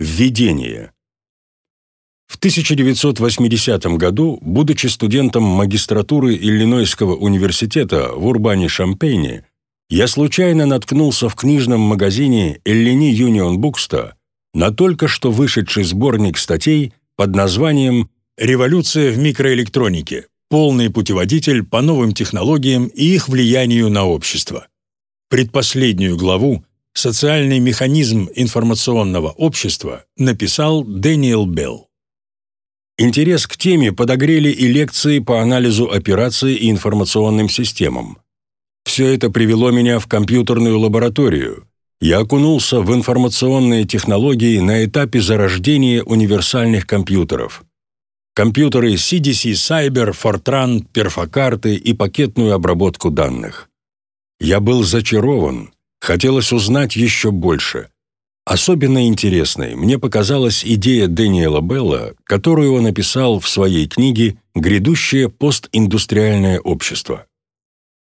Введение. В 1980 году, будучи студентом магистратуры Иллинойского университета в Урбане-Шампейне, я случайно наткнулся в книжном магазине Эллини Юнион Букста на только что вышедший сборник статей под названием «Революция в микроэлектронике. Полный путеводитель по новым технологиям и их влиянию на общество». Предпоследнюю главу «Социальный механизм информационного общества» написал Дэниел Белл. Интерес к теме подогрели и лекции по анализу операций и информационным системам. Все это привело меня в компьютерную лабораторию. Я окунулся в информационные технологии на этапе зарождения универсальных компьютеров. Компьютеры CDC Cyber, Fortran, перфокарты и пакетную обработку данных. Я был зачарован, хотелось узнать еще больше. Особенно интересной мне показалась идея Дэниела Белла, которую он описал в своей книге «Грядущее постиндустриальное общество».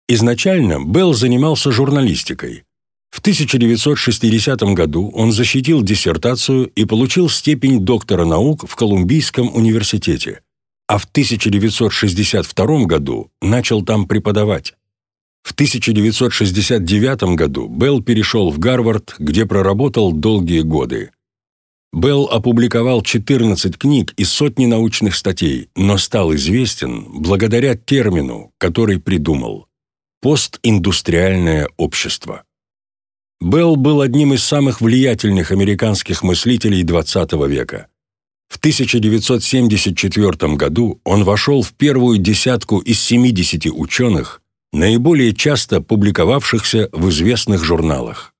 Изначально Белл занимался журналистикой. В 1960 году он защитил диссертацию и получил степень доктора наук в Колумбийском университете, а в 1962 году начал там преподавать. В 1969 году Белл перешел в Гарвард, где проработал долгие годы. Белл опубликовал 14 книг и сотни научных статей, но стал известен благодаря термину, который придумал – Постиндустриальное общество. Белл был одним из самых влиятельных американских мыслителей XX века. В 1974 году он вошел в первую десятку из 70 ученых, наиболее часто публиковавшихся в известных журналах.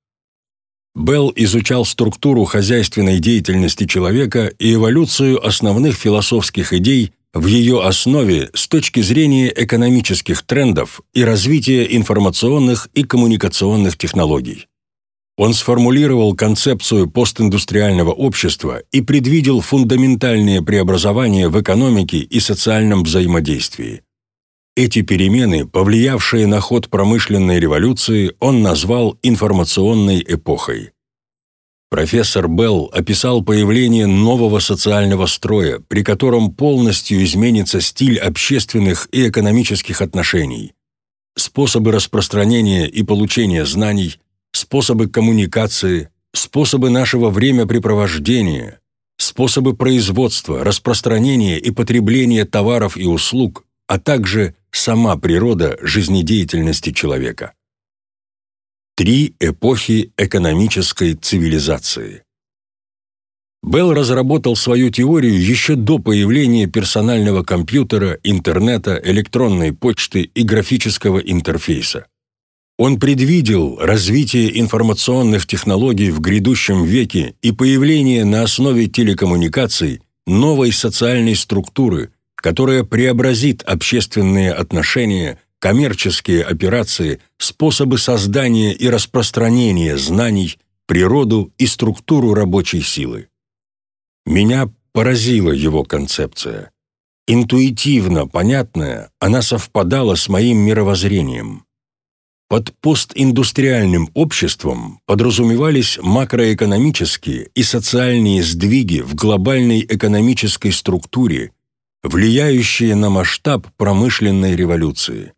Белл изучал структуру хозяйственной деятельности человека и эволюцию основных философских идей в ее основе с точки зрения экономических трендов и развития информационных и коммуникационных технологий. Он сформулировал концепцию постиндустриального общества и предвидел фундаментальные преобразования в экономике и социальном взаимодействии. Эти перемены, повлиявшие на ход промышленной революции, он назвал информационной эпохой. Профессор Белл описал появление нового социального строя, при котором полностью изменится стиль общественных и экономических отношений, способы распространения и получения знаний, способы коммуникации, способы нашего времяпрепровождения, способы производства, распространения и потребления товаров и услуг, а также сама природа жизнедеятельности человека. Три эпохи экономической цивилизации. Белл разработал свою теорию еще до появления персонального компьютера, интернета, электронной почты и графического интерфейса. Он предвидел развитие информационных технологий в грядущем веке и появление на основе телекоммуникаций новой социальной структуры, которая преобразит общественные отношения коммерческие операции, способы создания и распространения знаний, природу и структуру рабочей силы. Меня поразила его концепция. Интуитивно понятная, она совпадала с моим мировоззрением. Под постиндустриальным обществом подразумевались макроэкономические и социальные сдвиги в глобальной экономической структуре, влияющие на масштаб промышленной революции.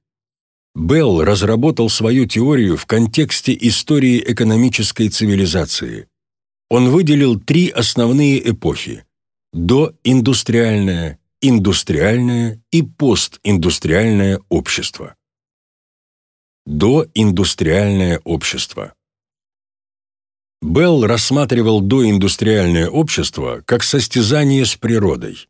Белл разработал свою теорию в контексте истории экономической цивилизации. Он выделил три основные эпохи – доиндустриальное, индустриальное и постиндустриальное общество. Доиндустриальное общество Белл рассматривал доиндустриальное общество как состязание с природой.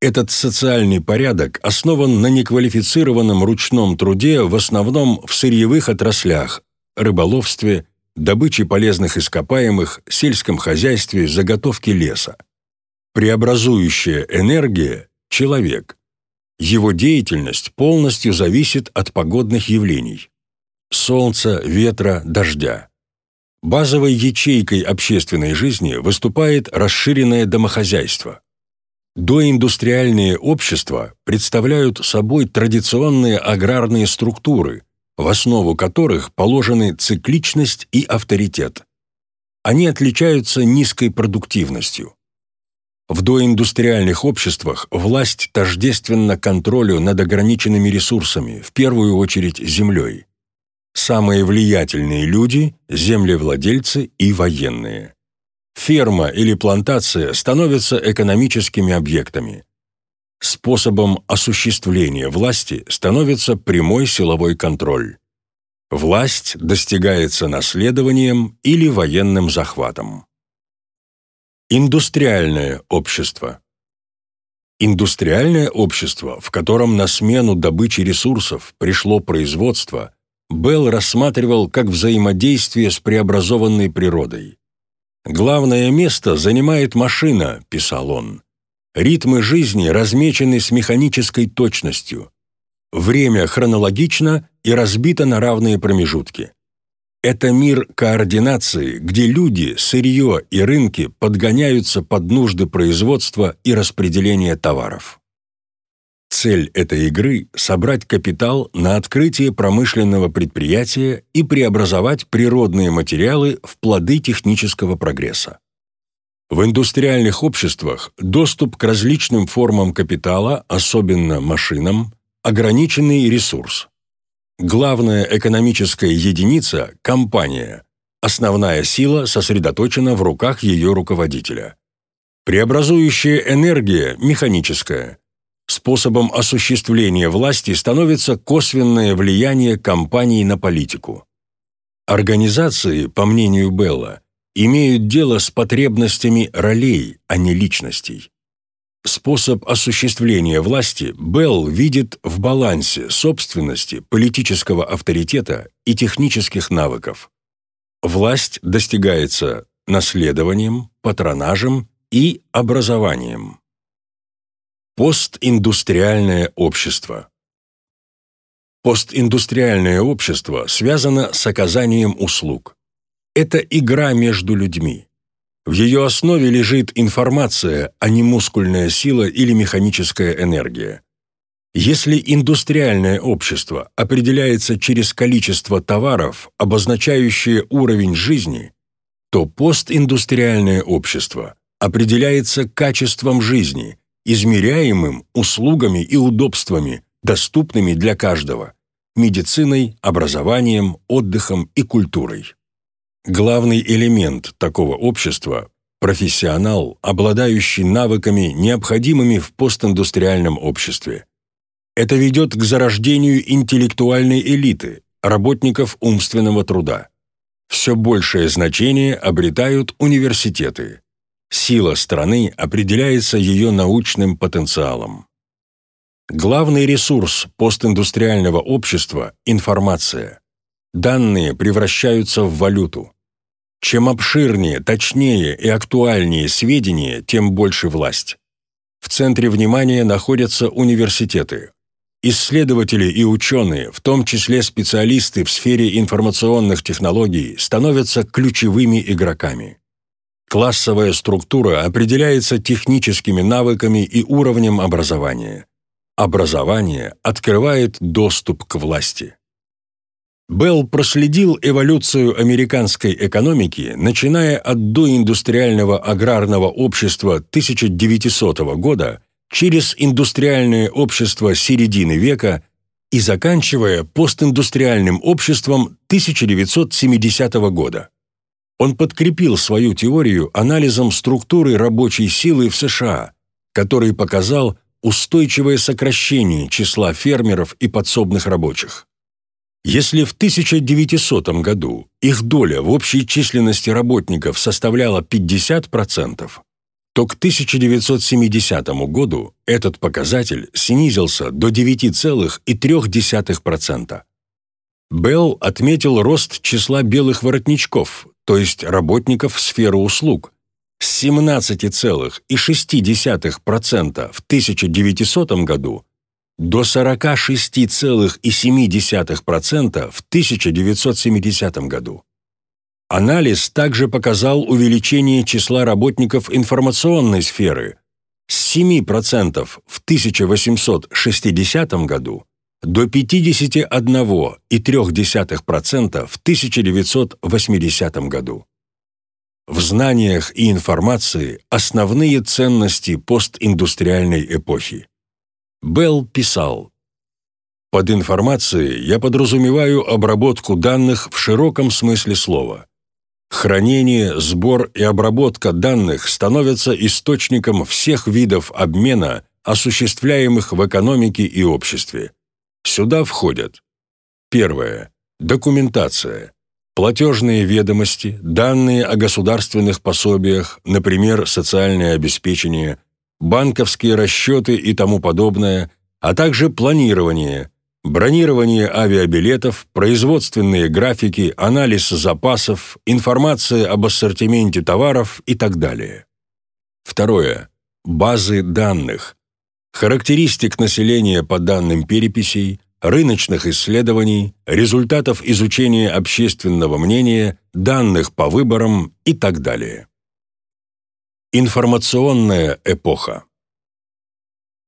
Этот социальный порядок основан на неквалифицированном ручном труде в основном в сырьевых отраслях – рыболовстве, добыче полезных ископаемых, сельском хозяйстве, заготовке леса. Преобразующая энергия – человек. Его деятельность полностью зависит от погодных явлений – солнца, ветра, дождя. Базовой ячейкой общественной жизни выступает расширенное домохозяйство – Доиндустриальные общества представляют собой традиционные аграрные структуры, в основу которых положены цикличность и авторитет. они отличаются низкой продуктивностью. В доиндустриальных обществах власть тождественна контролю над ограниченными ресурсами, в первую очередь землей. Самые влиятельные люди – землевладельцы и военные. Ферма или плантация становятся экономическими объектами. Способом осуществления власти становится прямой силовой контроль. Власть достигается наследованием или военным захватом. Индустриальное общество. Индустриальное общество, в котором на смену добычи ресурсов пришло производство, Белл рассматривал как взаимодействие с преобразованной природой. «Главное место занимает машина», – писал он. «Ритмы жизни размечены с механической точностью. Время хронологично и разбито на равные промежутки. Это мир координации, где люди, сырье и рынки подгоняются под нужды производства и распределения товаров. Цель этой игры – собрать капитал на открытие промышленного предприятия и преобразовать природные материалы в плоды технического прогресса. В индустриальных обществах доступ к различным формам капитала, особенно машинам, ограниченный ресурс. Главная экономическая единица – компания. Основная сила сосредоточена в руках ее руководителя. Преобразующая энергия – механическая. Способом осуществления власти становится косвенное влияние компаний на политику. Организации, по мнению Белла, имеют дело с потребностями ролей, а не личностей. Способ осуществления власти Белл видит в балансе собственности, политического авторитета и технических навыков. Власть достигается наследованием, патронажем и образованием. Постиндустриальное общество Постиндустриальное общество связано с оказанием услуг. Это игра между людьми. В ее основе лежит информация, а не мускульная сила или механическая энергия. Если индустриальное общество определяется через количество товаров, обозначающие уровень жизни, то постиндустриальное общество определяется качеством жизни, измеряемым услугами и удобствами, доступными для каждого, медициной, образованием, отдыхом и культурой. Главный элемент такого общества – профессионал, обладающий навыками, необходимыми в постиндустриальном обществе. Это ведет к зарождению интеллектуальной элиты, работников умственного труда. Все большее значение обретают университеты. Сила страны определяется ее научным потенциалом. Главный ресурс постиндустриального общества – информация. Данные превращаются в валюту. Чем обширнее, точнее и актуальнее сведения, тем больше власть. В центре внимания находятся университеты. Исследователи и ученые, в том числе специалисты в сфере информационных технологий, становятся ключевыми игроками. Классовая структура определяется техническими навыками и уровнем образования. Образование открывает доступ к власти. Белл проследил эволюцию американской экономики, начиная от доиндустриального аграрного общества 1900 года через индустриальное общество середины века и заканчивая постиндустриальным обществом 1970 года. Он подкрепил свою теорию анализом структуры рабочей силы в США, который показал устойчивое сокращение числа фермеров и подсобных рабочих. Если в 1900 году их доля в общей численности работников составляла 50%, то к 1970 году этот показатель снизился до 9,3%. Белл отметил рост числа белых воротничков, то есть работников сферы услуг, с 17,6% в 1900 году до 46,7% в 1970 году. Анализ также показал увеличение числа работников информационной сферы с 7% в 1860 году до 51,3% в 1980 году. в знаниях и информации основные ценности постиндустриальной эпохи. Белл писал, «Под информацией я подразумеваю обработку данных в широком смысле слова. Хранение, сбор и обработка данных становятся источником всех видов обмена, осуществляемых в экономике и обществе. Сюда входят Первое. Документация. Платежные ведомости, данные о государственных пособиях, например, социальное обеспечение, банковские расчеты и тому подобное, а также планирование, бронирование авиабилетов, производственные графики, анализ запасов, информация об ассортименте товаров и так далее. Второе. Базы данных. Характеристик населения по данным переписей, рыночных исследований, результатов изучения общественного мнения, данных по выборам и так далее. Информационная эпоха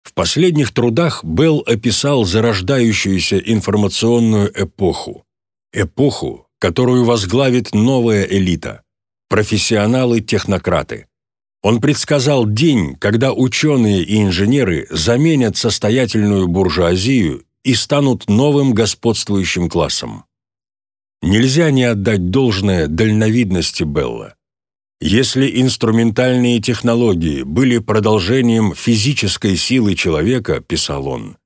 В последних трудах Белл описал зарождающуюся информационную эпоху, эпоху, которую возглавит новая элита, профессионалы-технократы. Он предсказал день, когда ученые и инженеры заменят состоятельную буржуазию и станут новым господствующим классом. Нельзя не отдать должное дальновидности Белла. Если инструментальные технологии были продолжением физической силы человека, писал он,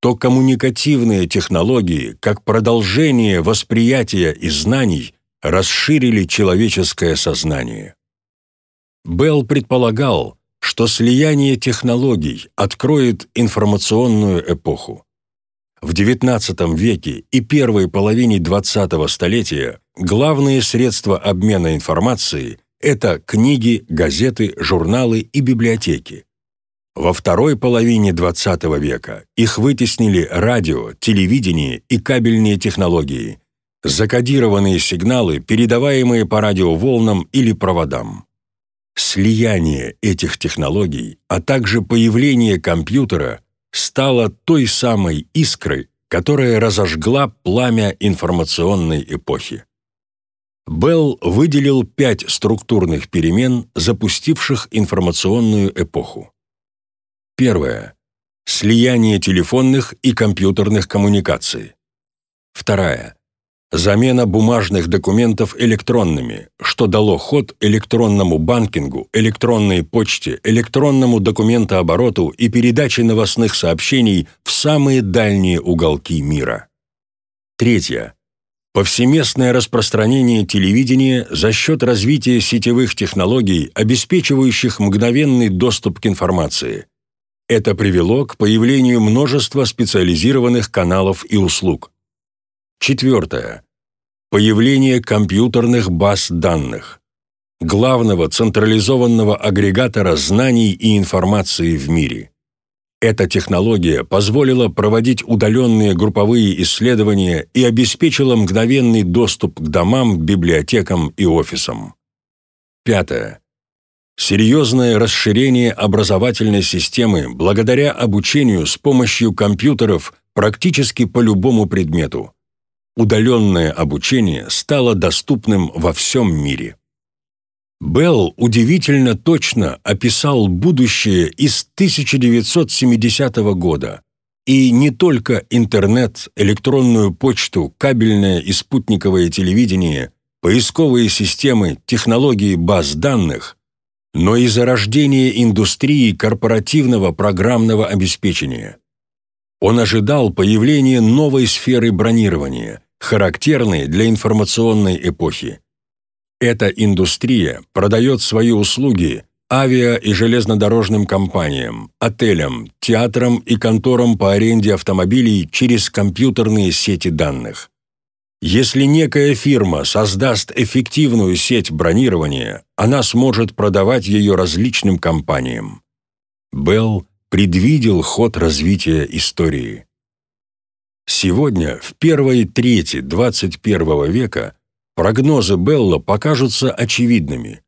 то коммуникативные технологии, как продолжение восприятия и знаний, расширили человеческое сознание. Белл предполагал, что слияние технологий откроет информационную эпоху. В XIX веке и первой половине XX столетия главные средства обмена информацией – это книги, газеты, журналы и библиотеки. Во второй половине XX века их вытеснили радио, телевидение и кабельные технологии, закодированные сигналы, передаваемые по радиоволнам или проводам. Слияние этих технологий, а также появление компьютера стала той самой искрой, которая разожгла пламя информационной эпохи. Белл выделил пять структурных перемен, запустивших информационную эпоху. Первое. Слияние телефонных и компьютерных коммуникаций. Вторая замена бумажных документов электронными, что дало ход электронному банкингу, электронной почте, электронному документообороту и передаче новостных сообщений в самые дальние уголки мира. Третье. Повсеместное распространение телевидения за счет развития сетевых технологий, обеспечивающих мгновенный доступ к информации. Это привело к появлению множества специализированных каналов и услуг. Четвертое. Появление компьютерных баз данных. Главного централизованного агрегатора знаний и информации в мире. Эта технология позволила проводить удаленные групповые исследования и обеспечила мгновенный доступ к домам, библиотекам и офисам. Пятое. Серьезное расширение образовательной системы благодаря обучению с помощью компьютеров практически по любому предмету удаленное обучение стало доступным во всем мире. Белл удивительно точно описал будущее из 1970 года, и не только интернет, электронную почту, кабельное и спутниковое телевидение, поисковые системы, технологии баз данных, но и зарождение индустрии корпоративного программного обеспечения. Он ожидал появления новой сферы бронирования, характерный для информационной эпохи. Эта индустрия продает свои услуги авиа- и железнодорожным компаниям, отелям, театрам и конторам по аренде автомобилей через компьютерные сети данных. Если некая фирма создаст эффективную сеть бронирования, она сможет продавать ее различным компаниям. Белл предвидел ход развития истории. Сегодня, в первой трети 21 века, прогнозы Белла покажутся очевидными.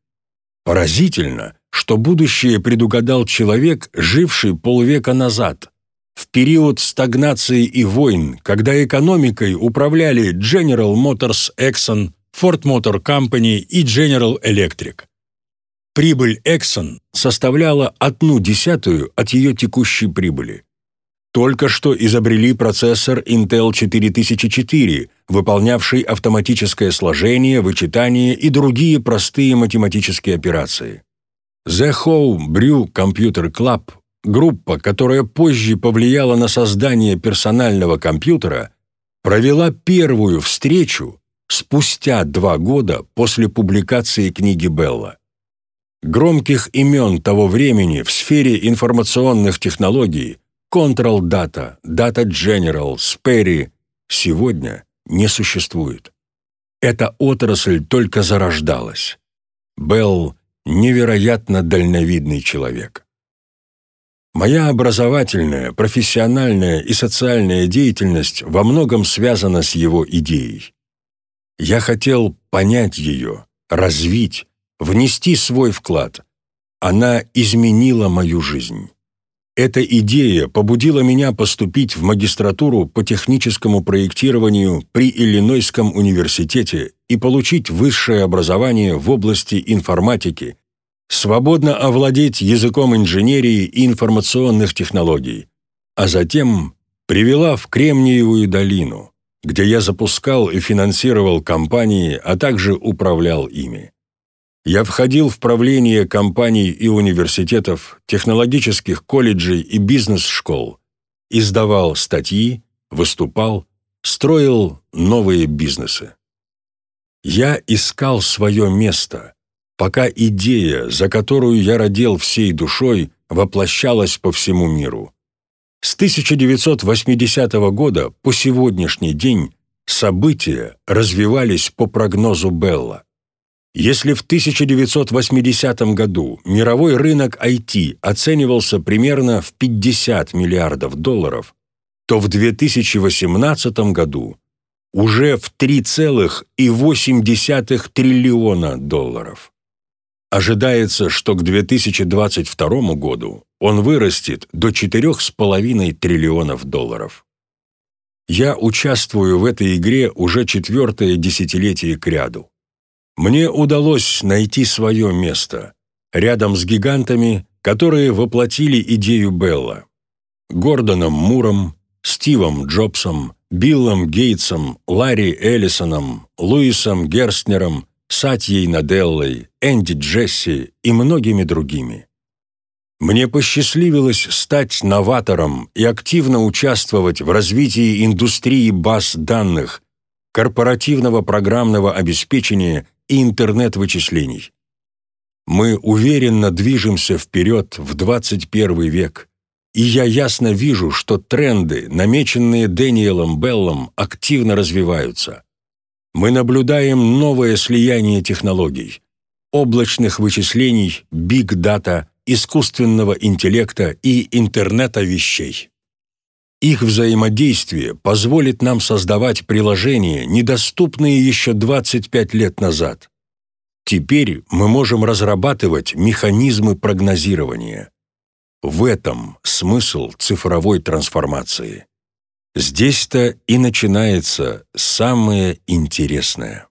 Поразительно, что будущее предугадал человек, живший полвека назад, в период стагнации и войн, когда экономикой управляли General Motors Exxon, Ford Motor Company и General Electric. Прибыль Exxon составляла одну десятую от ее текущей прибыли. Только что изобрели процессор Intel 4004, выполнявший автоматическое сложение, вычитание и другие простые математические операции. The How Brew Computer Club, группа, которая позже повлияла на создание персонального компьютера, провела первую встречу спустя два года после публикации книги Белла. Громких имен того времени в сфере информационных технологий Control Data, Data General, Sperry сегодня не существует. Эта отрасль только зарождалась. Белл – невероятно дальновидный человек. Моя образовательная, профессиональная и социальная деятельность во многом связана с его идеей. Я хотел понять ее, развить, внести свой вклад. Она изменила мою жизнь. Эта идея побудила меня поступить в магистратуру по техническому проектированию при Иллинойском университете и получить высшее образование в области информатики, свободно овладеть языком инженерии и информационных технологий, а затем привела в Кремниевую долину, где я запускал и финансировал компании, а также управлял ими. Я входил в правление компаний и университетов, технологических колледжей и бизнес-школ, издавал статьи, выступал, строил новые бизнесы. Я искал свое место, пока идея, за которую я родил всей душой, воплощалась по всему миру. С 1980 года по сегодняшний день события развивались по прогнозу Белла. Если в 1980 году мировой рынок IT оценивался примерно в 50 миллиардов долларов, то в 2018 году уже в 3,8 триллиона долларов. Ожидается, что к 2022 году он вырастет до 4,5 триллионов долларов. Я участвую в этой игре уже четвертое десятилетие кряду. Мне удалось найти свое место рядом с гигантами, которые воплотили идею Белла. Гордоном Муром, Стивом Джобсом, Биллом Гейтсом, Ларри Эллисоном, Луисом Герстнером, Сатьей Наделлой, Энди Джесси и многими другими. Мне посчастливилось стать новатором и активно участвовать в развитии индустрии баз данных, корпоративного программного обеспечения и интернет-вычислений. Мы уверенно движемся вперед в 21 век, и я ясно вижу, что тренды, намеченные Дэниелом Беллом, активно развиваются. Мы наблюдаем новое слияние технологий, облачных вычислений, биг-дата, искусственного интеллекта и интернета вещей. Их взаимодействие позволит нам создавать приложения, недоступные еще 25 лет назад. Теперь мы можем разрабатывать механизмы прогнозирования. В этом смысл цифровой трансформации. Здесь-то и начинается самое интересное.